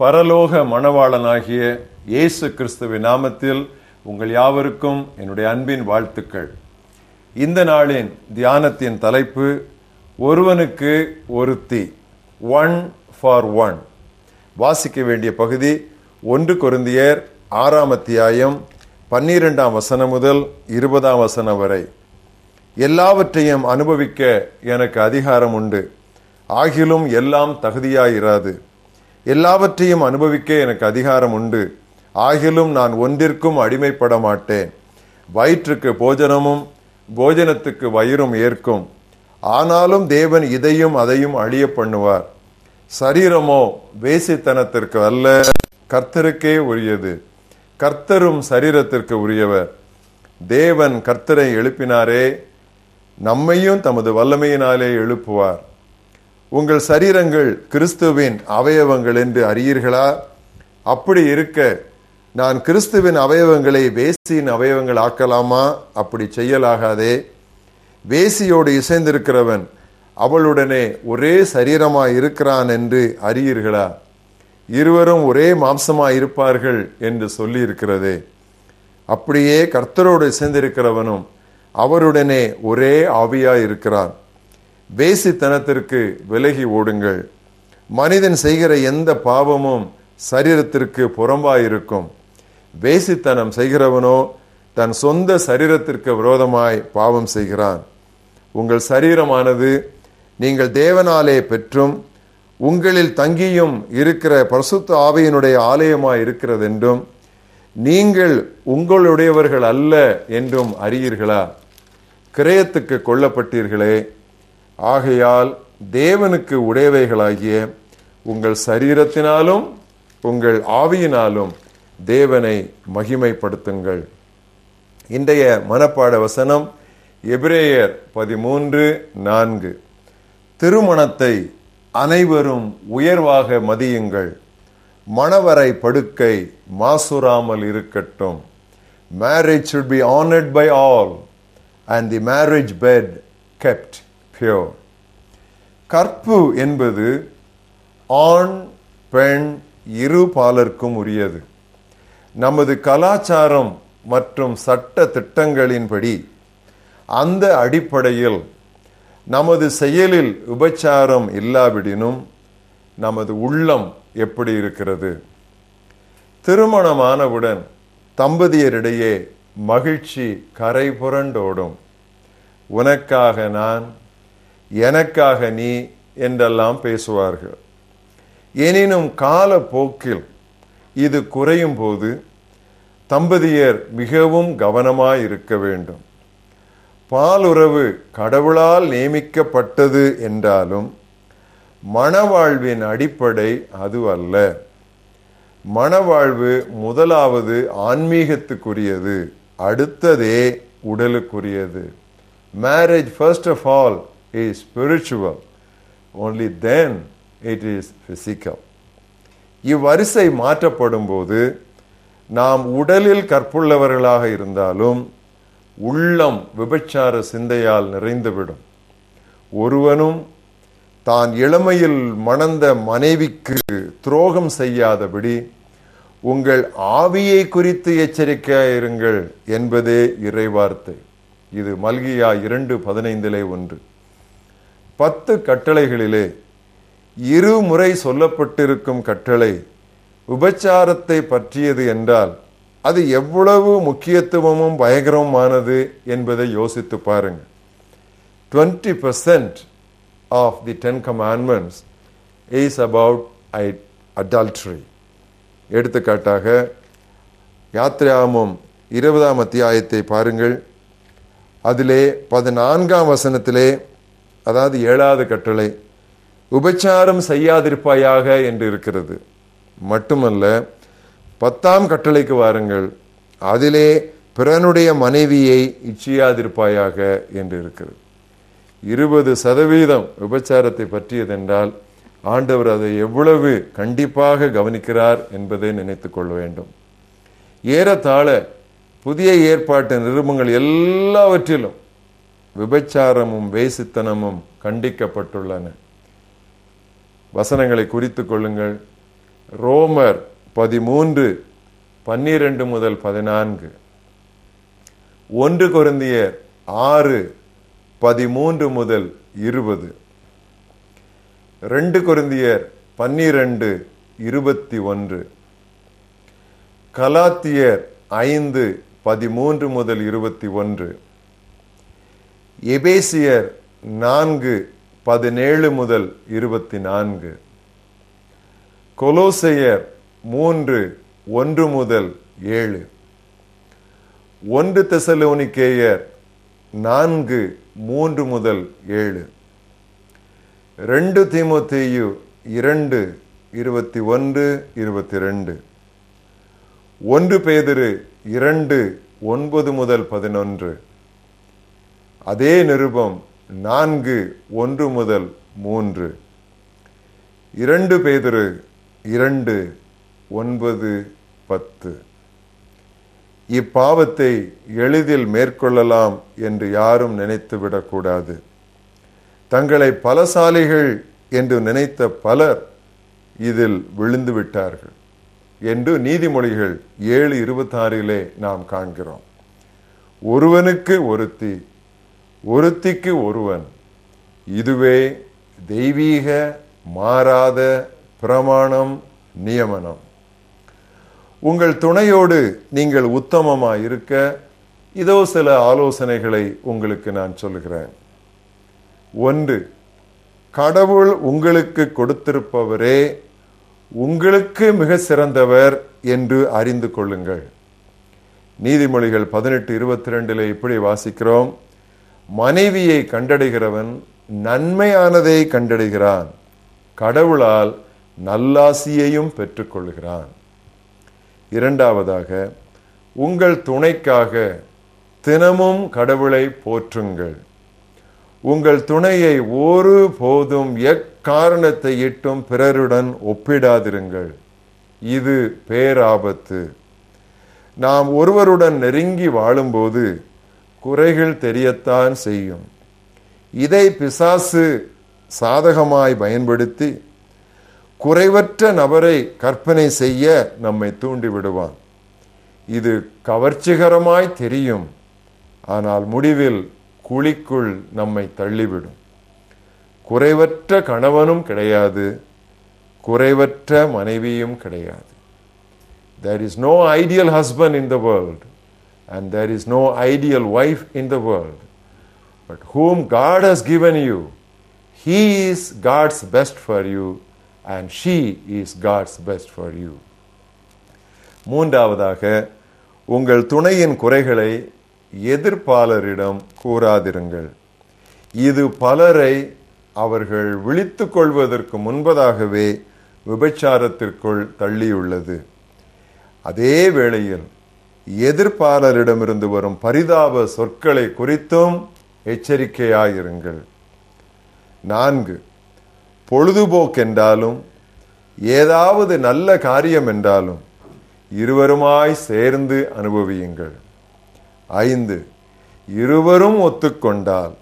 பரலோக மணவாளனாகிய இயேசு கிறிஸ்துவின் நாமத்தில் உங்கள் யாவருக்கும் என்னுடைய அன்பின் வாழ்த்துக்கள். இந்த நாளின் தியானத்தின் தலைப்பு ஒருவனுக்கு ஒருத்தி ஒன் ஃபார் ஒன் வாசிக்க வேண்டிய பகுதி ஒன்று குருந்தியர் ஆறாம் அத்தியாயம் பன்னிரெண்டாம் வசனம் முதல் இருபதாம் வசனம் வரை. எல்லாவற்றையும் அனுபவிக்க எனக்கு அதிகாரம் உண்டு. ஆகிலும் எல்லாம் தகுதியாயிராது. எல்லாவற்றையும் அனுபவிக்க எனக்கு அதிகாரம் உண்டு. ஆகிலும் நான் ஒன்றிற்கும் அடிமைப்பட மாட்டேன். வயிற்றுக்கு போஜனமும் போஜனத்துக்கு வயிறும் ஏற்கும். ஆனாலும் தேவன் இதையும் அதையும் அழிய பண்ணுவார். சரீரமோ வேசித்தனத்திற்கு அல்ல கர்த்தருக்கே உரியது. கர்த்தரும் சரீரத்திற்கு உரியவர். தேவன் கர்த்தரை எழுப்பினாரே நம்மையும் தமது வல்லமையினாலே எழுப்புவார். உங்கள் சரீரங்கள் கிறிஸ்துவின் அவயவங்கள் என்று அறியீர்களா? அப்படி இருக்க நான் கிறிஸ்துவின் அவயவங்களை வேசியின் அவயவங்கள் ஆக்கலாமா? அப்படி செய்யலாகாதே. வேசியோடு இசைந்திருக்கிறவன் அவளுடனே ஒரே சரீரமாய் இருக்கிறான் என்று அறியீர்களா? இருவரும் ஒரே மாம்சமாய் இருப்பார்கள் என்று சொல்லியிருக்கிறது. அப்படியே கர்த்தரோடு இசைந்திருக்கிறவனும் அவருடனே ஒரே ஆவியாய் இருக்கிறான். வேசித்தனத்திற்கு விலகி ஓடுங்கள். மனிதன் செய்கிற எந்த பாவமும் சரீரத்திற்கு புறம்பாயிருக்கும். வேசித்தனம் செய்கிறவனோ தன் சொந்த சரீரத்திற்கு விரோதமாய் பாவம் செய்கிறான். உங்கள் சரீரமானது நீங்கள் தேவனாலே பெற்றும் உங்களில் தங்கியும் இருக்கிற பரிசுத்த ஆவியினுடைய ஆலயமாய் இருக்கிறது என்றும் நீங்கள் உங்களுடையவர்கள் அல்ல என்றும் அறியீர்களா? கிரயத்துக்கு கொல்லப்பட்டீர்களே. ஆகையால் தேவனுக்கு உடையவைகளாகிய உங்கள் சரீரத்தினாலும் உங்கள் ஆவியினாலும் தேவனை மகிமைப்படுத்துங்கள். இன்றைய மனப்பாட வசனம் எபிரேயர் பதிமூன்று நான்கு. திருமணத்தை அனைவரும் உயர்வாக மதியுங்கள். மணவரை படுக்கை மாசுராமல் இருக்கட்டும். Marriage should be honoured by all and the marriage bed kept pure கற்பு என்பது ஆண் பெண் இரு பாலர்க்கும் உரியது. நமது கலாச்சாரம் மற்றும் சட்ட திட்டங்களின்படி அந்த அடிப்படையில் நமது செயலில் உபச்சாரம் இல்லாவிடினும் நமது உள்ளம் எப்படி இருக்கிறது? திருமணமானவுடன் தம்பதியரிடையே மகிழ்ச்சி கரை புரண்டோடும் உனக்காக நான் எனக்காக நீ என்றெல்லாம் பேசுவார்கள். எனினும் காலப்போக்கில் இது குறையும் போது தம்பதியர் மிகவும் கவனமாய் இருக்க வேண்டும். பாலுறவு கடவுளால் நியமிக்கப்பட்டது என்றாலும் மணவாழ்வின் அடிப்படை அது அல்ல. மணவாழ்வு முதலாவது ஆன்மீகத்துக்குரியது அடுத்ததே உடலுக்குரியது. Marriage first of all is spiritual. Only then it is physical. இவ்வரிசை மாற்றப்படும் போது நாம் உடலில் கற்புள்ளவர்களாக இருந்தாலும் உள்ளம் விபச்சார சிந்தையால் நிறைந்துவிடும் ஒருவனும் தான் இளமையில் மணந்த மனைவிக்கு துரோகம் செய்யாதபடி உங்கள் ஆவியை குறித்து எச்சரிக்கையாயிருங்கள் என்பதே இறைவார்த்தை இது மல்கியா இரண்டு பதினைந்திலே ஒன்று பத்து கட்டளைகளிலே இருமுறை சொல்லப்பட்டிருக்கும் கட்டளை உபச்சாரத்தை பற்றியது என்றால் அது எவ்வளவு முக்கியத்துவமும் பயங்கரமானது என்பதை யோசித்து பாருங்கள் twenty percent of the ten commandments is about I adultery எடுத்துக்காட்டாக யாத்திராமம் இருபதாம் அத்தியாயத்தை பாருங்கள். அதிலே பதினான்காம் வசனத்திலே அதாவது ஏழாவது கட்டளை உபச்சாரம் செய்யாதிருப்பாயாக என்று இருக்கிறது. மட்டுமல்ல பத்தாம் கட்டளைக்கு வாருங்கள் அதிலே பிறனுடைய மனைவியை இச்சியாதிருப்பாயாக என்று இருக்கிறது. இருபது சதவீதம் விபச்சாரத்தை பற்றியதென்றால் ஆண்டவர் அதை எவ்வளவு கண்டிப்பாக கவனிக்கிறார் என்பதை நினைத்து கொள்ள வேண்டும். ஏறத்தாழ புதிய ஏற்பாட்டு நிருபங்கள் எல்லாவற்றிலும் விபச்சாரமும் வேசித்தனமும் கண்டிக்கப்பட்டுள்ளன. வசனங்களை குறித்து கொள்ளுங்கள். ரோமர் பதிமூன்று பன்னிரண்டு முதல் பதினான்கு. ஒன்று கொருந்தியர் ஆறு பதிமூன்று முதல் இருபது. ரெண்டு குருந்தியர் பன்னிரண்டு இருபத்தி ஒன்று. கலாத்தியர் ஐந்து பதிமூன்று முதல் இருபத்தி ஒன்று. எபேசியர் நான்கு பதினேழு முதல் இருபத்தி நான்கு கொலோசையர் மூன்று ஒன்று முதல் ஏழு. ஒன்று தெசலோனிக்கேயர் நான்கு மூன்று முதல் ஏழு. ரெண்டு திமுத்தேயு இரண்டு இருபத்தி ஒன்று இருபத்தி ரெண்டு. ஒன்று பேதிரு இரண்டு ஒன்பது முதல் பதினொன்று. அதே நிருபம் நான்கு ஒன்று முதல் மூன்று. இரண்டு பேதிரு இரண்டு ஒன்பது பத்து. இப்பாவத்தை எளிதில் மேற்கொள்ளலாம் என்று யாரும் நினைத்து விடக்கூடாது. தங்களை பலசாலிகள் என்று நினைத்த பலர் இதில் விழுந்து விட்டார்கள் என்று நீதிமொழிகள் ஏழு இருபத்தாறிலே நாம் காண்கிறோம். ஒருவனுக்கு ஒருத்தி ஒருத்திக்கு ஒருவன் இதுவே தெய்வீக மாறாத பிரமாணம் நியமனம். உங்கள் துணையோடு நீங்கள் உத்தமமாக இருக்க இதோ சில ஆலோசனைகளை உங்களுக்கு நான் சொல்லுகிறேன். ஒன்று கடவுள் உங்களுக்கு கொடுத்திருப்பவரே உங்களுக்கு மிக சிறந்தவர் என்று அறிந்து கொள்ளுங்கள். நீதிமொழிகள் பதினெட்டு இருபத்தி ரெண்டில் இப்படி வாசிக்கிறோம். மனைவியை கண்டடைகிறவன் நன்மையானதை கண்டடைகிறான். கடவுளால் நல்லாசியையும் பெற்றுக்கொள்கிறான். இரண்டாவதாக உங்கள் துணைக்காக தினமும் கடவுளை போற்றுங்கள். உங்கள் துணையை ஒரு போதும் எக்காரணத்தை இட்டும் பிறருடன் ஒப்பிடாதிருங்கள். இது பேராபத்து. நாம் ஒருவருடன் நெருங்கி வாழும்போது குறைகள் தெரியத்தான் செய்யும். இதை பிசாசு சாதகமாய் பயன்படுத்தி குறைவற்ற நபரை கற்பனை செய்ய நம்மை தூண்டி விடுவான் இது கவர்ச்சிகரமாய் தெரியும். ஆனால் முடிவில் குழிக்குள் நம்மை தள்ளிவிடும். குறைவற்ற கணவனும் கிடையாது. குறைவற்ற மனைவியும் கிடையாது. There is no ideal husband in the world. And there is no ideal wife in the world but whom god has given you he is god's best for you and she is god's best for you மூன்றாவதாக உங்கள் துணையின் குறைகளை எதிர்ப்பாளரிடம் கூறாதிருங்கள் இது பலரை அவர்கள் விழித்து கொள்வதற்கு முன்பதாகவே விபச்சாரத்திற்குள் தள்ளியுள்ளது அதே வேளையில் எதிர்ப்பாளரிடமிருந்து வரும் பரிதாப சொற்களை குறித்தும் எச்சரிக்கையாயிருங்கள். நான்கு பொழுதுபோக்கென்றாலும் ஏதாவது நல்ல காரியம் என்றாலும் இருவருமாய் சேர்ந்து அனுபவியுங்கள். ஐந்து இருவரும் ஒத்துக்கொண்டால்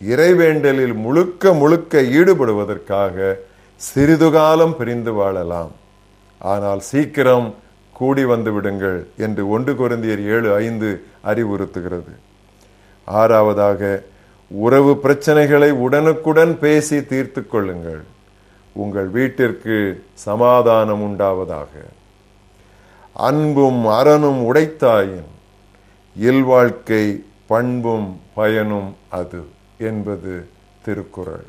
இறைவேண்டலில் முழுக்க முழுக்க ஈடுபடுவதற்காக சிறிது காலம் பிரிந்து வாழலாம். ஆனால் சீக்கிரம் கூடி வந்து விடுங்கள் என்று ஒன்று குருந்தியர் ஏழு ஐந்து அறிவுறுத்துகிறது. ஆறாவதாக உறவு பிரச்சனைகளை உடனுக்குடன் பேசி தீர்த்து கொள்ளுங்கள். உங்கள் வீட்டிற்கு சமாதானம் உண்டாவதாக. அன்பும் அறனும் உடைத்தாயின் இல்வாழ்க்கை பண்பும் பயனும் அது என்பது திருக்குறள்.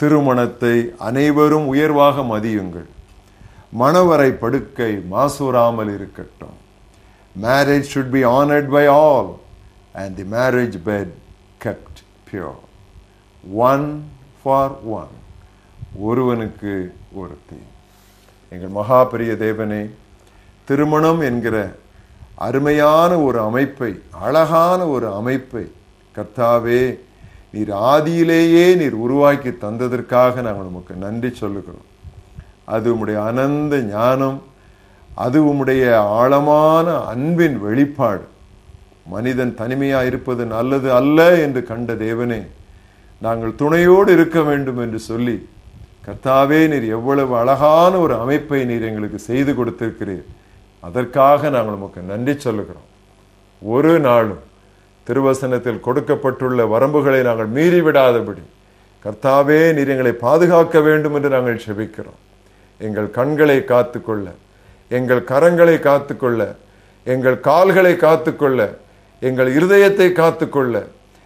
திருமணத்தை அனைவரும் உயர்வாக மதியுங்கள். மணவரை படுக்கை மாசூராமல் இருக்கட்டும். Marriage should be honoured by all and the marriage bed kept pure one for one ஒருவனுக்கு ஒருத்தி. எங்கள் மகாபெரிய தேவனே திருமணம் என்கிற அருமையான ஒரு அமைப்பை அழகான ஒரு அமைப்பை கர்த்தாவே நீர் ஆதியிலேயே நீர் உருவாக்கி தந்ததற்காக நாங்கள் உமக்கு நன்றி சொல்லுகிறோம். அது உம்முடைய அனந்த ஞானம் அது உம்முடைய ஆழமான அன்பின் வெளிப்பாடு. மனிதன் தனிமையாக இருப்பது நல்லது அல்ல என்று கண்ட தேவனே நாங்கள் துணையோடு இருக்க வேண்டும் என்று சொல்லி கர்த்தாவே நீர் எவ்வளவு அழகான ஒரு அமைப்பை நீர் எங்களுக்கு செய்து கொடுத்திருக்கிறீர். அதற்காக நாங்கள் உமக்கு நன்றி சொல்லுகிறோம். ஒரு நாளும் திருவசனத்தில் கொடுக்கப்பட்டுள்ள வரம்புகளை நாங்கள் மீறிவிடாதபடி கர்த்தாவே நீர் எங்களை பாதுகாக்க வேண்டும் என்று நாங்கள் செபிக்கிறோம். எங்கள் கண்களை காத்துக்கொள்ள எங்கள் கரங்களை காத்துக்கொள்ள எங்கள் கால்களை காத்துக்கொள்ள எங்கள் இருதயத்தை காத்துக்கொள்ள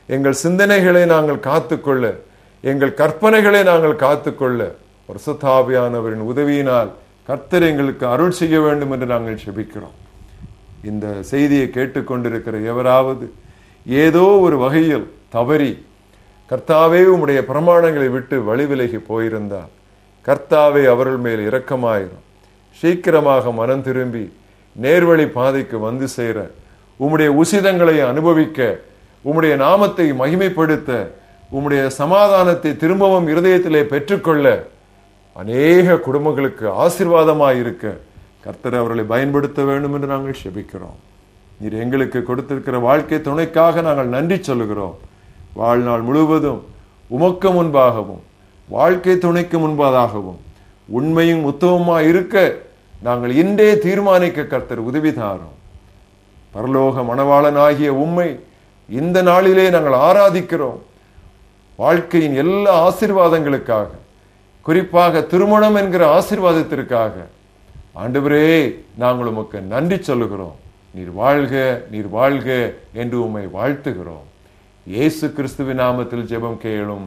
எங்கள் சிந்தனைகளை நாங்கள் காத்துக்கொள்ள எங்கள் கற்பனைகளை நாங்கள் காத்துக்கொள்ள வருஷத்தாபியானவரின் உதவியினால் கர்த்தர் எங்களுக்கு அருள் செய்ய வேண்டும் என்று நாங்கள் செபிக்கிறோம். இந்த செய்தியை கேட்டுக்கொண்டிருக்கிற எவராவது ஏதோ ஒரு வகையில் தவறி கர்த்தாவே உம்முடைய பிரமாணங்களை விட்டு வழிவிலகி போயிருந்தால் கர்த்தாவே அவர்கள் மேல் இரக்கமாயிரும். சீக்கிரமாக மனம் திரும்பி நேர்வழி பாதைக்கு வந்து சேர உம்முடைய உசிதங்களை அனுபவிக்க உம்முடைய நாமத்தை மகிமைப்படுத்த உம்முடைய சமாதானத்தை திரும்பவும் இருதயத்திலே பெற்றுக்கொள்ள அநேக குடும்பங்களுக்கு ஆசீர்வாதமாய் இருக்க கர்த்தர் அவர்களை பயன்படுத்த வேண்டும் என்று நாங்கள் செபிக்கிறோம். நீர் எங்களுக்கு கொடுத்திருக்கிற வாழ்க்கை துணைக்காக நாங்கள் நன்றி சொல்லுகிறோம். வாழ்நாள் முழுவதும் உமக்கு முன்பாகவும் வாழ்க்கை துணைக்கு முன்பதாகவும் உண்மையும் உத்தவமாய் இருக்க நாங்கள் இன்றே தீர்மானிக்க கர்த்தர் உதவி தாரும். பரலோக மணவாளனாகிய உண்மை இந்த நாளிலே நாங்கள் ஆராதிக்கிறோம். வாழ்க்கையின் எல்லா ஆசீர்வாதங்களுக்காக குறிப்பாக திருமணம் என்கிற ஆசீர்வாதத்திற்காக. ஆண்டவரே நாங்கள் உமக்கு நன்றி சொல்லுகிறோம். நீர் வாழ்க நீர் வாழ்க என்று உம்மை வாழ்த்துகிறோம். இயேசு கிறிஸ்துவின் நாமத்தில் ஜெபம் கேளும்.